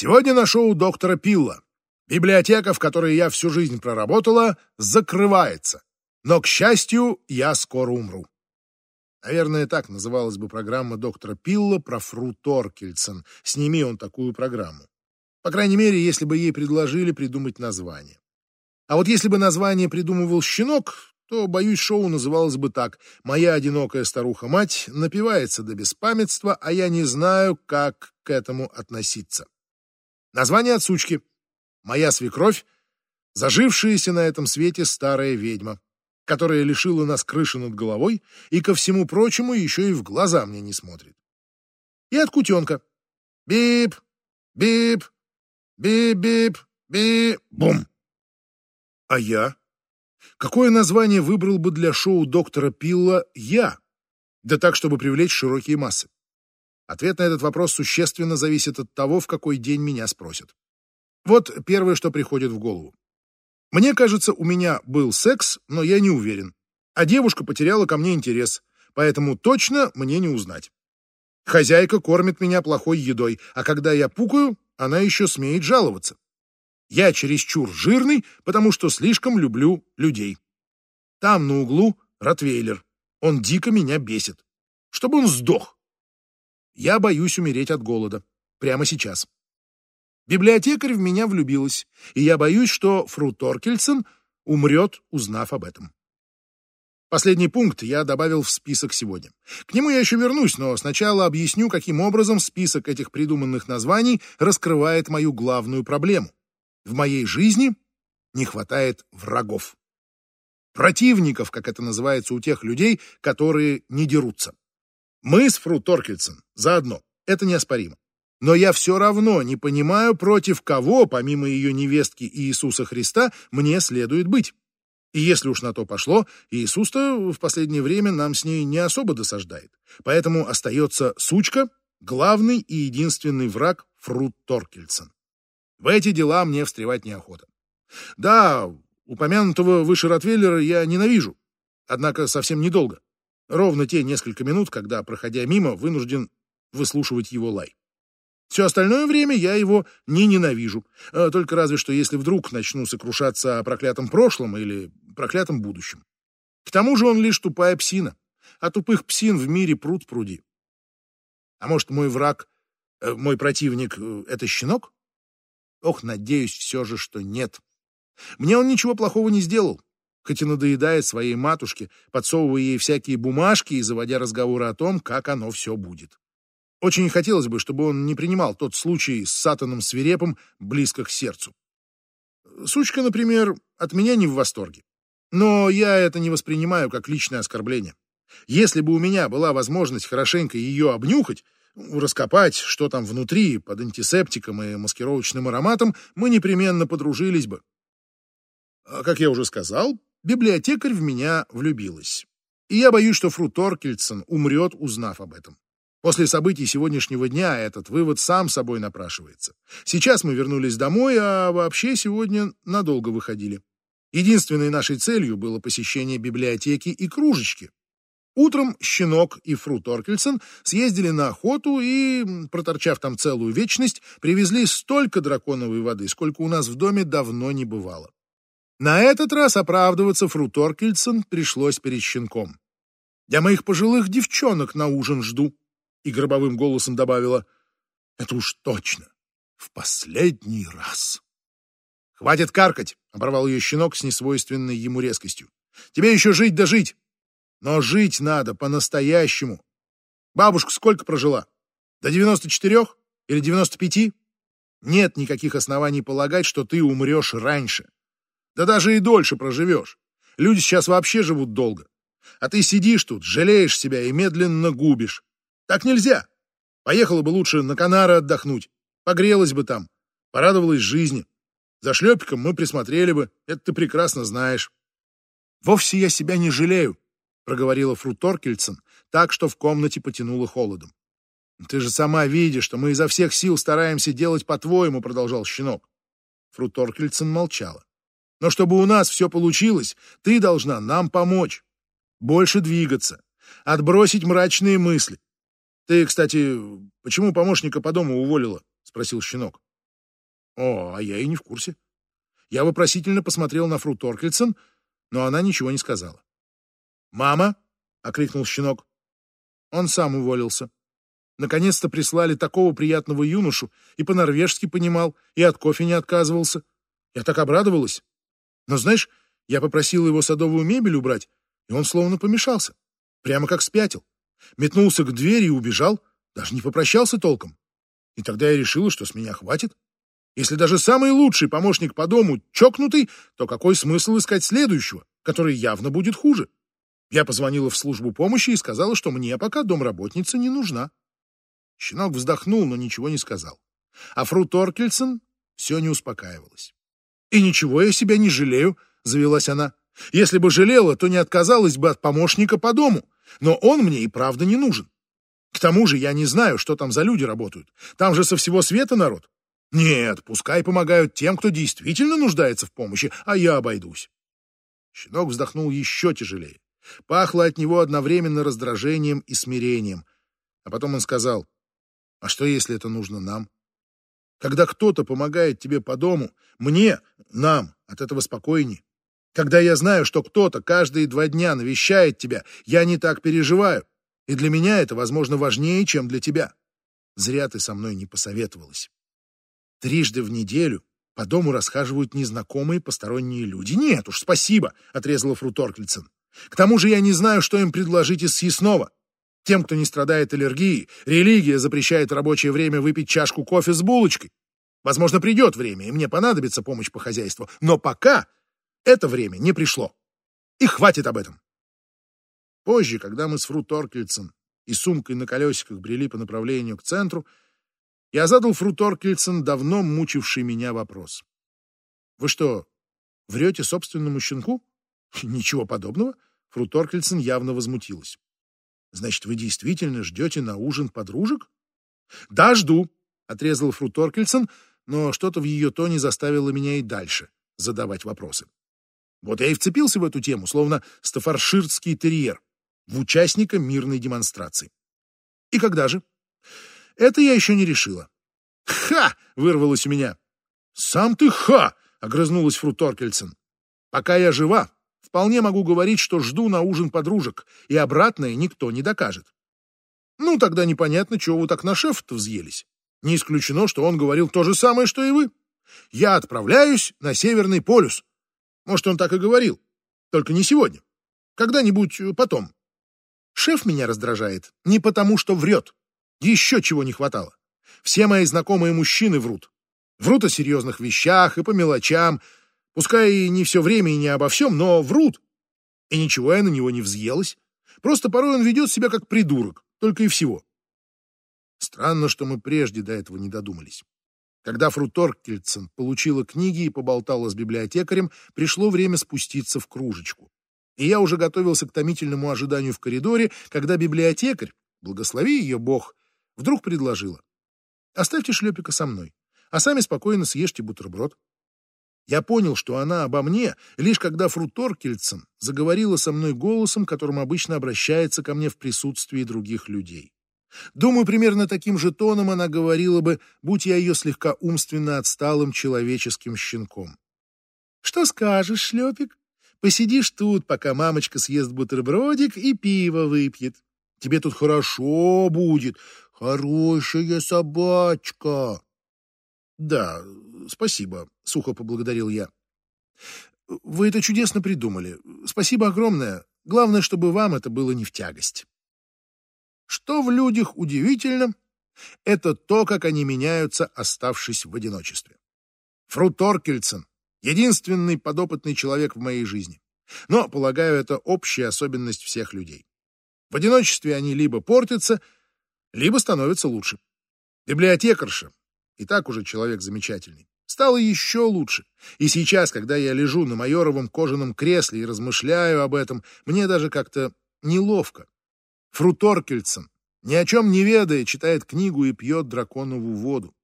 Сегодня на шоу доктора Пилла. Библиотека, в которой я всю жизнь проработала, закрывается. Но, к счастью, я скоро умру. Наверное, так называлась бы программа доктора Пилла про Фру Торкельсон. Сними он такую программу. По крайней мере, если бы ей предложили придумать название. А вот если бы название придумывал щенок, то, боюсь, шоу называлось бы так. «Моя одинокая старуха-мать напивается до беспамятства, а я не знаю, как к этому относиться». Название от сучки. «Моя свекровь — зажившаяся на этом свете старая ведьма, которая лишила нас крыши над головой и, ко всему прочему, еще и в глаза мне не смотрит». И от кутенка. «Бип! Бип! Бип-бип! Би-бум!» А я? Какое название выбрал бы для шоу доктора Пилла я? Да так, чтобы привлечь широкие массы. Ответ на этот вопрос существенно зависит от того, в какой день меня спросят. Вот первое, что приходит в голову. Мне кажется, у меня был секс, но я не уверен. А девушка потеряла ко мне интерес, поэтому точно мне не узнать. Хозяйка кормит меня плохой едой, а когда я пукаю, она еще смеет жаловаться. Я чересчур жирный, потому что слишком люблю людей. Там на углу Ротвейлер. Он дико меня бесит. Чтобы он сдох. Я боюсь умереть от голода. Прямо сейчас. Библиотекарь в меня влюбилась, и я боюсь, что Фру Торкельсон умрет, узнав об этом. Последний пункт я добавил в список сегодня. К нему я еще вернусь, но сначала объясню, каким образом список этих придуманных названий раскрывает мою главную проблему. В моей жизни не хватает врагов. Противников, как это называется у тех людей, которые не дерутся. Мы с Фру Торкельсон заодно, это неоспоримо. Но я все равно не понимаю, против кого, помимо ее невестки Иисуса Христа, мне следует быть. И если уж на то пошло, Иисус-то в последнее время нам с ней не особо досаждает. Поэтому остается сучка, главный и единственный враг Фру Торкельсон. В эти дела мне встревать неохота. Да, упомянутого выше Ротвейлера я ненавижу, однако совсем недолго. Ровно те несколько минут, когда, проходя мимо, вынужден выслушивать его лай. Все остальное время я его не ненавижу, э, только разве что если вдруг начну сокрушаться о проклятом прошлом или проклятом будущем. К тому же он лишь тупая псина, а тупых псин в мире пруд пруди. А может, мой враг, э, мой противник э, — это щенок? Ох, надеюсь все же, что нет. Мне он ничего плохого не сделал, хоть и надоедает своей матушке, подсовывая ей всякие бумажки и заводя разговоры о том, как оно все будет. Очень хотелось бы, чтобы он не принимал тот случай с сатаном свирепым близко к сердцу. Сучка, например, от меня не в восторге. Но я это не воспринимаю как личное оскорбление. Если бы у меня была возможность хорошенько ее обнюхать, раскопать, что там внутри, под антисептиком и маскировочным ароматом, мы непременно подружились бы. А, как я уже сказал, библиотекарь в меня влюбилась. И я боюсь, что Фру Торкельсон умрет, узнав об этом. После событий сегодняшнего дня этот вывод сам собой напрашивается. Сейчас мы вернулись домой, а вообще сегодня надолго выходили. Единственной нашей целью было посещение библиотеки и кружечки, Утром Щенок и Фру Торкельсон съездили на охоту и, проторчав там целую вечность, привезли столько драконовой воды, сколько у нас в доме давно не бывало. На этот раз оправдываться Фру Торкельсон пришлось перед Щенком. «Я моих пожилых девчонок на ужин жду», и гробовым голосом добавила, «Это уж точно, в последний раз». «Хватит каркать!» — оборвал ее щенок с несвойственной ему резкостью. «Тебе еще жить да жить! Но жить надо по-настоящему. Бабушка сколько прожила? До 94 или 95? Нет никаких оснований полагать, что ты умрешь раньше. Да даже и дольше проживешь. Люди сейчас вообще живут долго. А ты сидишь тут, жалеешь себя и медленно губишь. Так нельзя. Поехала бы лучше на Канары отдохнуть. Погрелась бы там. Порадовалась жизни. За шлепиком мы присмотрели бы. Это ты прекрасно знаешь. Вовсе я себя не жалею проговорила Фру Торкельсон так, что в комнате потянуло холодом. «Ты же сама видишь, что мы изо всех сил стараемся делать по-твоему», — продолжал щенок. Фру Торкельсон молчала. «Но чтобы у нас все получилось, ты должна нам помочь. Больше двигаться, отбросить мрачные мысли. Ты, кстати, почему помощника по дому уволила?» — спросил щенок. О, а я и не в курсе. Я вопросительно посмотрел на Фру Торкельсон, но она ничего не сказала. «Мама!» — окрикнул щенок. Он сам уволился. Наконец-то прислали такого приятного юношу, и по-норвежски понимал, и от кофе не отказывался. Я так обрадовалась. Но знаешь, я попросил его садовую мебель убрать, и он словно помешался. Прямо как спятил. Метнулся к двери и убежал, даже не попрощался толком. И тогда я решила, что с меня хватит. Если даже самый лучший помощник по дому чокнутый, то какой смысл искать следующего, который явно будет хуже? Я позвонила в службу помощи и сказала, что мне пока домработница не нужна. Щенок вздохнул, но ничего не сказал. А Фру Торкельсон все не успокаивалась. «И ничего я себя не жалею», — завелась она. «Если бы жалела, то не отказалась бы от помощника по дому. Но он мне и правда не нужен. К тому же я не знаю, что там за люди работают. Там же со всего света народ. Нет, пускай помогают тем, кто действительно нуждается в помощи, а я обойдусь». Щенок вздохнул еще тяжелее. Пахло от него одновременно раздражением и смирением. А потом он сказал, «А что, если это нужно нам? Когда кто-то помогает тебе по дому, мне, нам, от этого спокойней. Когда я знаю, что кто-то каждые два дня навещает тебя, я не так переживаю. И для меня это, возможно, важнее, чем для тебя. Зря ты со мной не посоветовалась. Трижды в неделю по дому расхаживают незнакомые посторонние люди. Нет уж, спасибо, отрезала Фру. К тому же я не знаю, что им предложить из съестного. Тем, кто не страдает аллергией, религия запрещает рабочее время выпить чашку кофе с булочкой. Возможно, придет время, и мне понадобится помощь по хозяйству. Но пока это время не пришло. И хватит об этом. Позже, когда мы с Фру Торкельсон и сумкой на колесиках брели по направлению к центру, я задал Фру Торкельсон давно мучивший меня вопрос. «Вы что, врете собственному щенку?» «Ничего подобного», Фру Торкельсон явно возмутилась. «Значит, вы действительно ждете на ужин подружек?» «Да, жду», — отрезал Фру Торкельсон, но что-то в ее тоне заставило меня и дальше задавать вопросы. Вот я и вцепился в эту тему, словно стафарширский терьер, в участника мирной демонстрации. И когда же? Это я еще не решила. «Ха!» — вырвалось у меня. «Сам ты ха!» — огрызнулась Фру Торкельсон. «Пока я жива, Вполне могу говорить, что жду на ужин подружек, и обратное никто не докажет. Ну, тогда непонятно, чего вы так на шеф-то взъелись. Не исключено, что он говорил то же самое, что и вы. Я отправляюсь на Северный полюс. Может, он так и говорил. Только не сегодня. Когда-нибудь потом. Шеф меня раздражает не потому, что врет. Еще чего не хватало. Все мои знакомые мужчины врут. Врут о серьезных вещах и по мелочам, Пускай и не все время и не обо всем, но врут. И ничего я на него не взъелась. Просто порой он ведет себя как придурок, только и всего. Странно, что мы прежде до этого не додумались. Когда Фру Торкельцен получила книги и поболтала с библиотекарем, пришло время спуститься в кружечку. И я уже готовился к томительному ожиданию в коридоре, когда библиотекарь, благослови ее Бог, вдруг предложила. «Оставьте шлепика со мной, а сами спокойно съешьте бутерброд. Я понял, что она обо мне, лишь когда Фру заговорила со мной голосом, которым обычно обращается ко мне в присутствии других людей. Думаю, примерно таким же тоном она говорила бы, будь я ее слегка умственно отсталым человеческим щенком. «Что скажешь, шлепик? Посидишь тут, пока мамочка съест бутербродик и пиво выпьет. Тебе тут хорошо будет, хорошая собачка». «Да, спасибо», — сухо поблагодарил я. «Вы это чудесно придумали. Спасибо огромное. Главное, чтобы вам это было не в тягость». Что в людях удивительно, это то, как они меняются, оставшись в одиночестве. Фру Торкельсон — единственный подопытный человек в моей жизни. Но, полагаю, это общая особенность всех людей. В одиночестве они либо портятся, либо становятся лучше. Библиотекарша, и так уже человек замечательный, стало еще лучше. И сейчас, когда я лежу на майоровом кожаном кресле и размышляю об этом, мне даже как-то неловко. Фру Торкельсон, ни о чем не ведая, читает книгу и пьет драконову воду.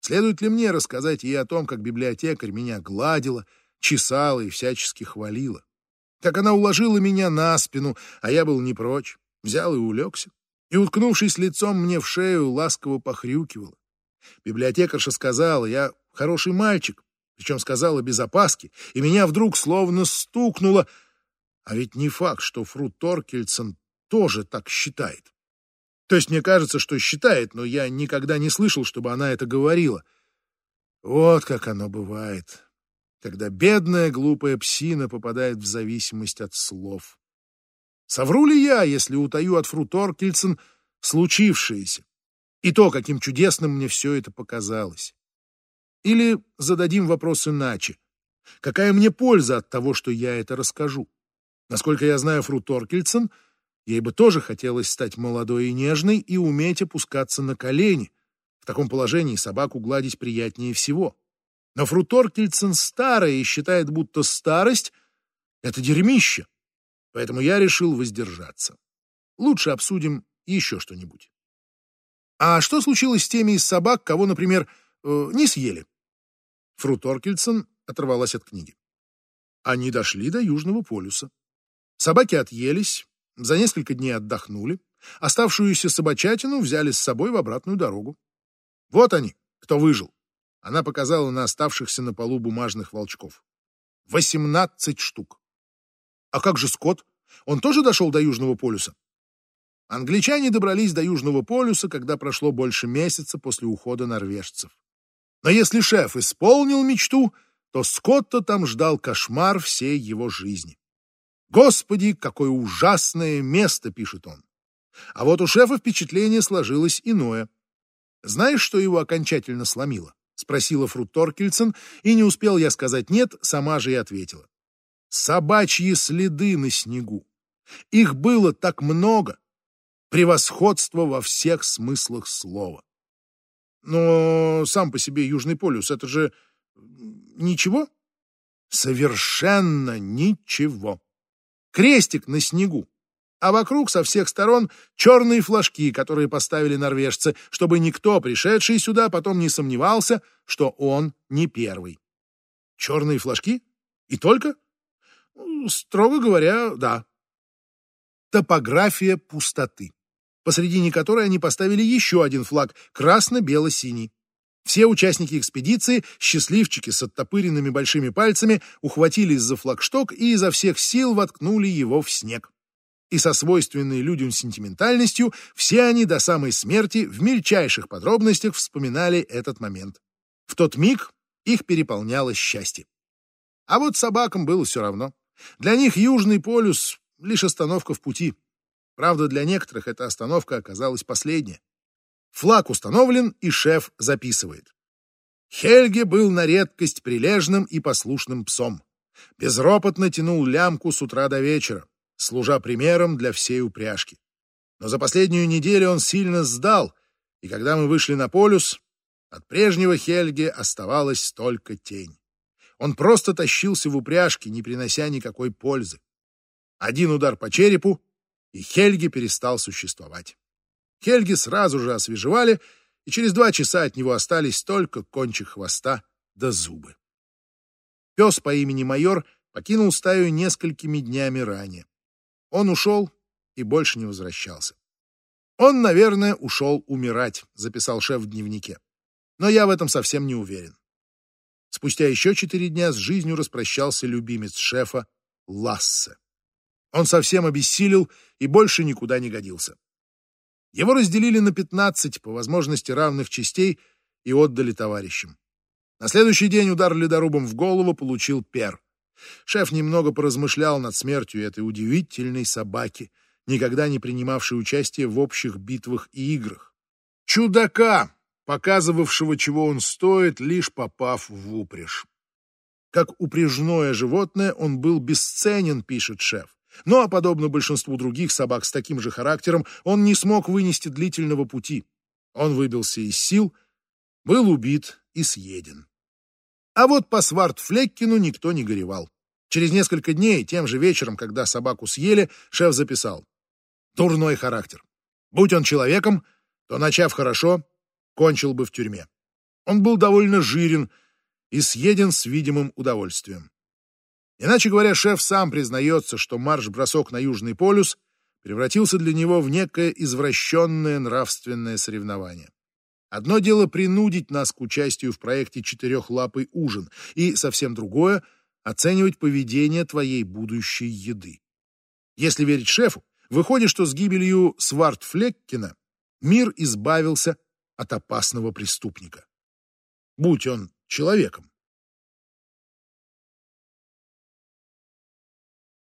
Следует ли мне рассказать ей о том, как библиотекарь меня гладила, чесала и всячески хвалила? Как она уложила меня на спину, а я был не прочь, взял и улегся, и, уткнувшись лицом мне в шею, ласково похрюкивала. Библиотекарша сказала, я хороший мальчик, причем сказала без опаски, и меня вдруг словно стукнуло. А ведь не факт, что Фру Торкельсон тоже так считает. То есть мне кажется, что считает, но я никогда не слышал, чтобы она это говорила. Вот как оно бывает, когда бедная глупая псина попадает в зависимость от слов. Совру ли я, если утаю от Фру Торкельсон случившееся и то, каким чудесным мне все это показалось? Или зададим вопрос иначе. Какая мне польза от того, что я это расскажу? Насколько я знаю Фру Торкельсон, ей бы тоже хотелось стать молодой и нежной и уметь опускаться на колени. В таком положении собаку гладить приятнее всего. Но Фру Торкельсон старая и считает, будто старость — это дерьмище. Поэтому я решил воздержаться. Лучше обсудим еще что-нибудь. А что случилось с теми из собак, кого, например, э, не съели? Фру Торкельсон оторвалась от книги. Они дошли до Южного полюса. Собаки отъелись, за несколько дней отдохнули, оставшуюся собачатину взяли с собой в обратную дорогу. Вот они, кто выжил. Она показала на оставшихся на полу бумажных волчков. Восемнадцать штук. А как же Скотт? Он тоже дошел до Южного полюса? Англичане добрались до Южного полюса, когда прошло больше месяца после ухода норвежцев. Но если шеф исполнил мечту, то Скотта там ждал кошмар всей его жизни. «Господи, какое ужасное место!» — пишет он. А вот у шефа впечатление сложилось иное. «Знаешь, что его окончательно сломило?» — спросила Фрут Торкельсон, и не успел я сказать «нет», сама же и ответила. «Собачьи следы на снегу. Их было так много. Превосходство во всех смыслах слова. Но сам по себе Южный полюс — это же ничего? Совершенно ничего. Крестик на снегу, а вокруг со всех сторон черные флажки, которые поставили норвежцы, чтобы никто, пришедший сюда, потом не сомневался, что он не первый. Черные флажки? И только? Строго говоря, да. Топография пустоты посредине которой они поставили еще один флаг — красно-бело-синий. Все участники экспедиции, счастливчики с оттопыренными большими пальцами, ухватились за флагшток и изо всех сил воткнули его в снег. И со свойственной людям сентиментальностью все они до самой смерти в мельчайших подробностях вспоминали этот момент. В тот миг их переполняло счастье. А вот собакам было все равно. Для них Южный полюс — лишь остановка в пути. Правда, для некоторых эта остановка оказалась последняя. Флаг установлен, и шеф записывает. Хельге был на редкость прилежным и послушным псом. Безропотно тянул лямку с утра до вечера, служа примером для всей упряжки. Но за последнюю неделю он сильно сдал, и когда мы вышли на полюс, от прежнего Хельге оставалась только тень. Он просто тащился в упряжке, не принося никакой пользы. Один удар по черепу, и Хельги перестал существовать. Хельги сразу же освежевали, и через два часа от него остались только кончик хвоста да зубы. Пес по имени Майор покинул стаю несколькими днями ранее. Он ушел и больше не возвращался. «Он, наверное, ушел умирать», — записал шеф в дневнике. Но я в этом совсем не уверен. Спустя еще четыре дня с жизнью распрощался любимец шефа Лассе. Он совсем обессилел и больше никуда не годился. Его разделили на 15, по возможности равных частей, и отдали товарищам. На следующий день удар ледорубом в голову получил Пер. Шеф немного поразмышлял над смертью этой удивительной собаки, никогда не принимавшей участие в общих битвах и играх. Чудака, показывавшего, чего он стоит, лишь попав в упряжь. Как упряжное животное он был бесценен, пишет шеф. Но, подобно большинству других собак с таким же характером, он не смог вынести длительного пути. Он выбился из сил, был убит и съеден. А вот по Свартфлеккину никто не горевал. Через несколько дней, тем же вечером, когда собаку съели, шеф записал. Дурной характер. Будь он человеком, то, начав хорошо, кончил бы в тюрьме. Он был довольно жирен и съеден с видимым удовольствием. Иначе говоря, шеф сам признается, что марш-бросок на Южный полюс превратился для него в некое извращенное нравственное соревнование. Одно дело принудить нас к участию в проекте «Четырехлапый ужин», и совсем другое — оценивать поведение твоей будущей еды. Если верить шефу, выходит, что с гибелью Свартфлеккина мир избавился от опасного преступника. Будь он человеком.